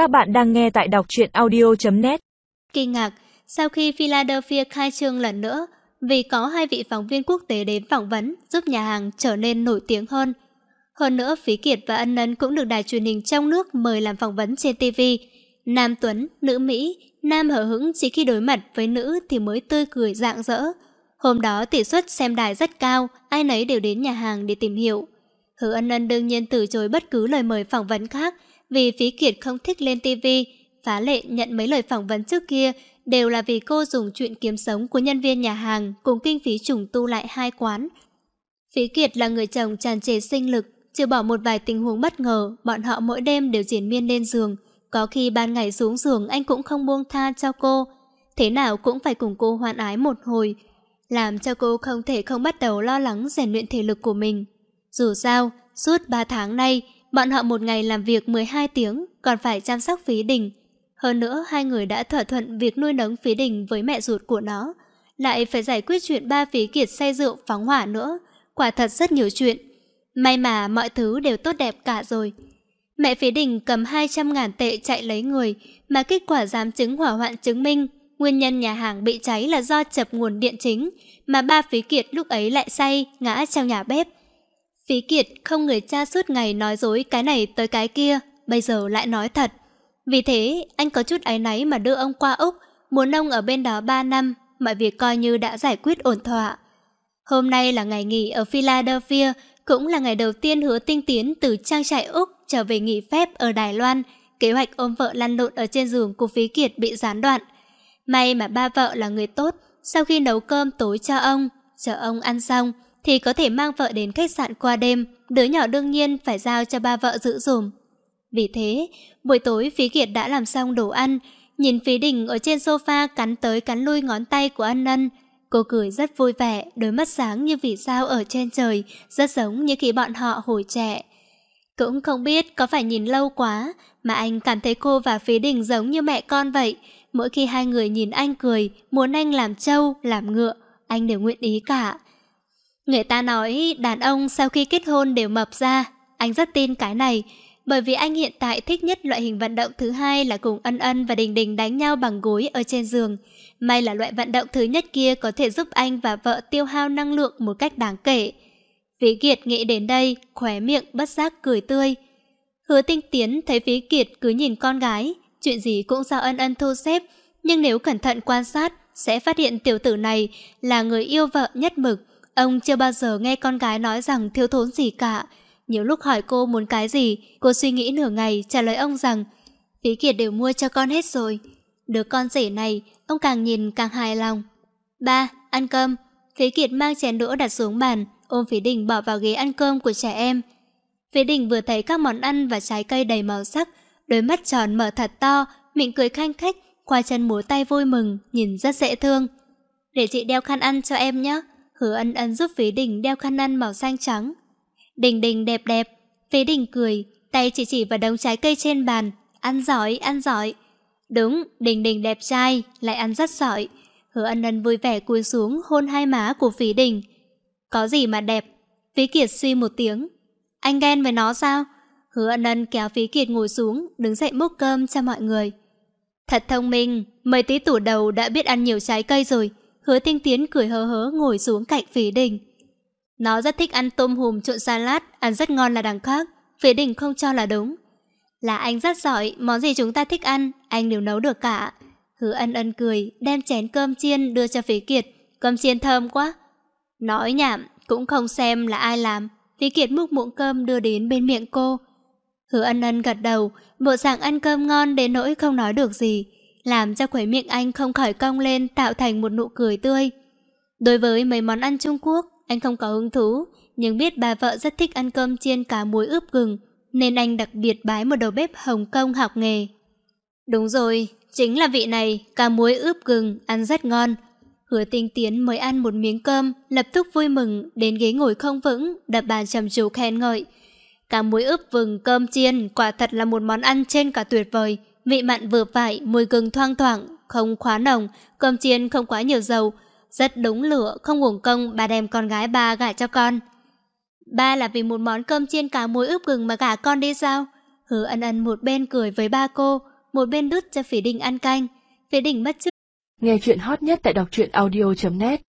Các bạn đang nghe tại đọc truyện audio.net Kinh ngạc, sau khi Philadelphia khai trương lần nữa, vì có hai vị phóng viên quốc tế đến phỏng vấn giúp nhà hàng trở nên nổi tiếng hơn. Hơn nữa, Phí Kiệt và Ân Ân cũng được đài truyền hình trong nước mời làm phỏng vấn trên TV. Nam Tuấn, nữ Mỹ, nam hở hững chỉ khi đối mặt với nữ thì mới tươi cười rạng rỡ. Hôm đó tỷ suất xem đài rất cao, ai nấy đều đến nhà hàng để tìm hiểu. Hứa Ân Ân đương nhiên từ chối bất cứ lời mời phỏng vấn khác vì Phí Kiệt không thích lên TV. Phá lệ nhận mấy lời phỏng vấn trước kia đều là vì cô dùng chuyện kiếm sống của nhân viên nhà hàng cùng kinh phí trùng tu lại hai quán. Phí Kiệt là người chồng tràn trề sinh lực, trừ bỏ một vài tình huống bất ngờ, bọn họ mỗi đêm đều diễn miên lên giường. Có khi ban ngày xuống giường anh cũng không buông tha cho cô. Thế nào cũng phải cùng cô hoan ái một hồi, làm cho cô không thể không bắt đầu lo lắng rèn luyện thể lực của mình. Dù sao, suốt 3 tháng nay, bọn họ một ngày làm việc 12 tiếng, còn phải chăm sóc phí đình. Hơn nữa, hai người đã thỏa thuận việc nuôi nấng phí đình với mẹ ruột của nó. Lại phải giải quyết chuyện ba phí kiệt say rượu phóng hỏa nữa. Quả thật rất nhiều chuyện. May mà mọi thứ đều tốt đẹp cả rồi. Mẹ phí đình cầm 200 ngàn tệ chạy lấy người, mà kết quả giám chứng hỏa hoạn chứng minh nguyên nhân nhà hàng bị cháy là do chập nguồn điện chính, mà ba phí kiệt lúc ấy lại say, ngã trong nhà bếp. Phí Kiệt không người cha suốt ngày nói dối cái này tới cái kia, bây giờ lại nói thật. Vì thế, anh có chút áy náy mà đưa ông qua Úc, muốn ông ở bên đó 3 năm, mọi việc coi như đã giải quyết ổn thỏa. Hôm nay là ngày nghỉ ở Philadelphia, cũng là ngày đầu tiên hứa tinh tiến từ trang trại Úc trở về nghỉ phép ở Đài Loan. Kế hoạch ôm vợ lăn lộn ở trên giường của Phí Kiệt bị gián đoạn. May mà ba vợ là người tốt, sau khi nấu cơm tối cho ông, chờ ông ăn xong, thì có thể mang vợ đến khách sạn qua đêm, đứa nhỏ đương nhiên phải giao cho ba vợ giữ dùm. Vì thế, buổi tối Phí Kiệt đã làm xong đồ ăn, nhìn Phí Đình ở trên sofa cắn tới cắn lui ngón tay của ân ân. Cô cười rất vui vẻ, đôi mắt sáng như vì sao ở trên trời, rất giống như khi bọn họ hồi trẻ. Cũng không biết có phải nhìn lâu quá, mà anh cảm thấy cô và Phí Đình giống như mẹ con vậy. Mỗi khi hai người nhìn anh cười, muốn anh làm trâu, làm ngựa, anh đều nguyện ý cả. Người ta nói đàn ông sau khi kết hôn đều mập ra, anh rất tin cái này, bởi vì anh hiện tại thích nhất loại hình vận động thứ hai là cùng ân ân và đình đình đánh nhau bằng gối ở trên giường. May là loại vận động thứ nhất kia có thể giúp anh và vợ tiêu hao năng lượng một cách đáng kể. Phí Kiệt nghĩ đến đây, khóe miệng bất giác cười tươi. Hứa tinh tiến thấy Phí Kiệt cứ nhìn con gái, chuyện gì cũng do ân ân thu xếp, nhưng nếu cẩn thận quan sát, sẽ phát hiện tiểu tử này là người yêu vợ nhất mực. Ông chưa bao giờ nghe con gái nói rằng thiếu thốn gì cả. Nhiều lúc hỏi cô muốn cái gì, cô suy nghĩ nửa ngày trả lời ông rằng Phí Kiệt đều mua cho con hết rồi. Đứa con rể này, ông càng nhìn càng hài lòng. Ba, ăn cơm. Phí Kiệt mang chén đũa đặt xuống bàn, ôm Phí Đình bỏ vào ghế ăn cơm của trẻ em. Phí Đình vừa thấy các món ăn và trái cây đầy màu sắc, đôi mắt tròn mở thật to, miệng cười khanh khách, qua chân múa tay vui mừng, nhìn rất dễ thương. Để chị đeo khăn ăn cho em nhé. Hứa ân ân giúp Phí Đình đeo khăn ăn màu xanh trắng. Đình đình đẹp đẹp. Phí Đình cười, tay chỉ chỉ vào đống trái cây trên bàn. Ăn giỏi, ăn giỏi. Đúng, Đình Đình đẹp trai, lại ăn rất giỏi. Hứa ân ân vui vẻ cúi xuống hôn hai má của Phí Đình. Có gì mà đẹp? Phí Kiệt suy một tiếng. Anh ghen với nó sao? Hứa ân ân kéo Phí Kiệt ngồi xuống, đứng dậy múc cơm cho mọi người. Thật thông minh, mấy tí tủ đầu đã biết ăn nhiều trái cây rồi. Hứa Tinh Tiến cười hớ hớ ngồi xuống cạnh Phí Đình. Nó rất thích ăn tôm hùm trộn salad, ăn rất ngon là đằng khác. Phí Đình không cho là đúng. Là anh rất giỏi, món gì chúng ta thích ăn, anh đều nấu được cả. Hứa ân ân cười, đem chén cơm chiên đưa cho Phí Kiệt. Cơm chiên thơm quá. Nói nhảm, cũng không xem là ai làm. Phí Kiệt múc muỗng cơm đưa đến bên miệng cô. Hứa ân ân gật đầu, bộ dạng ăn cơm ngon đến nỗi không nói được gì làm cho khuấy miệng anh không khỏi cong lên tạo thành một nụ cười tươi. Đối với mấy món ăn Trung Quốc, anh không có hứng thú, nhưng biết bà vợ rất thích ăn cơm chiên cá muối ướp gừng, nên anh đặc biệt bái một đầu bếp Hồng Kông học nghề. Đúng rồi, chính là vị này, cá muối ướp gừng, ăn rất ngon. Hứa tinh tiến mới ăn một miếng cơm, lập tức vui mừng, đến ghế ngồi không vững, đập bàn trầm trù khen ngợi. Cá muối ướp vừng cơm chiên quả thật là một món ăn trên cả tuyệt vời. Vị mặn vừa phải, mùi gừng thoang thoảng, không quá nồng, cơm chiên không quá nhiều dầu. Rất đúng lửa, không uổng công bà đem con gái ba gả cho con. Ba là vì một món cơm chiên cá muối ướp gừng mà gả con đi sao? Hứa ân ân một bên cười với ba cô. một bên đút cho Phỉ Đình ăn canh. Phỉ Đình mất chức. Nghe chuyện hot nhất tại đọc truyện audio.net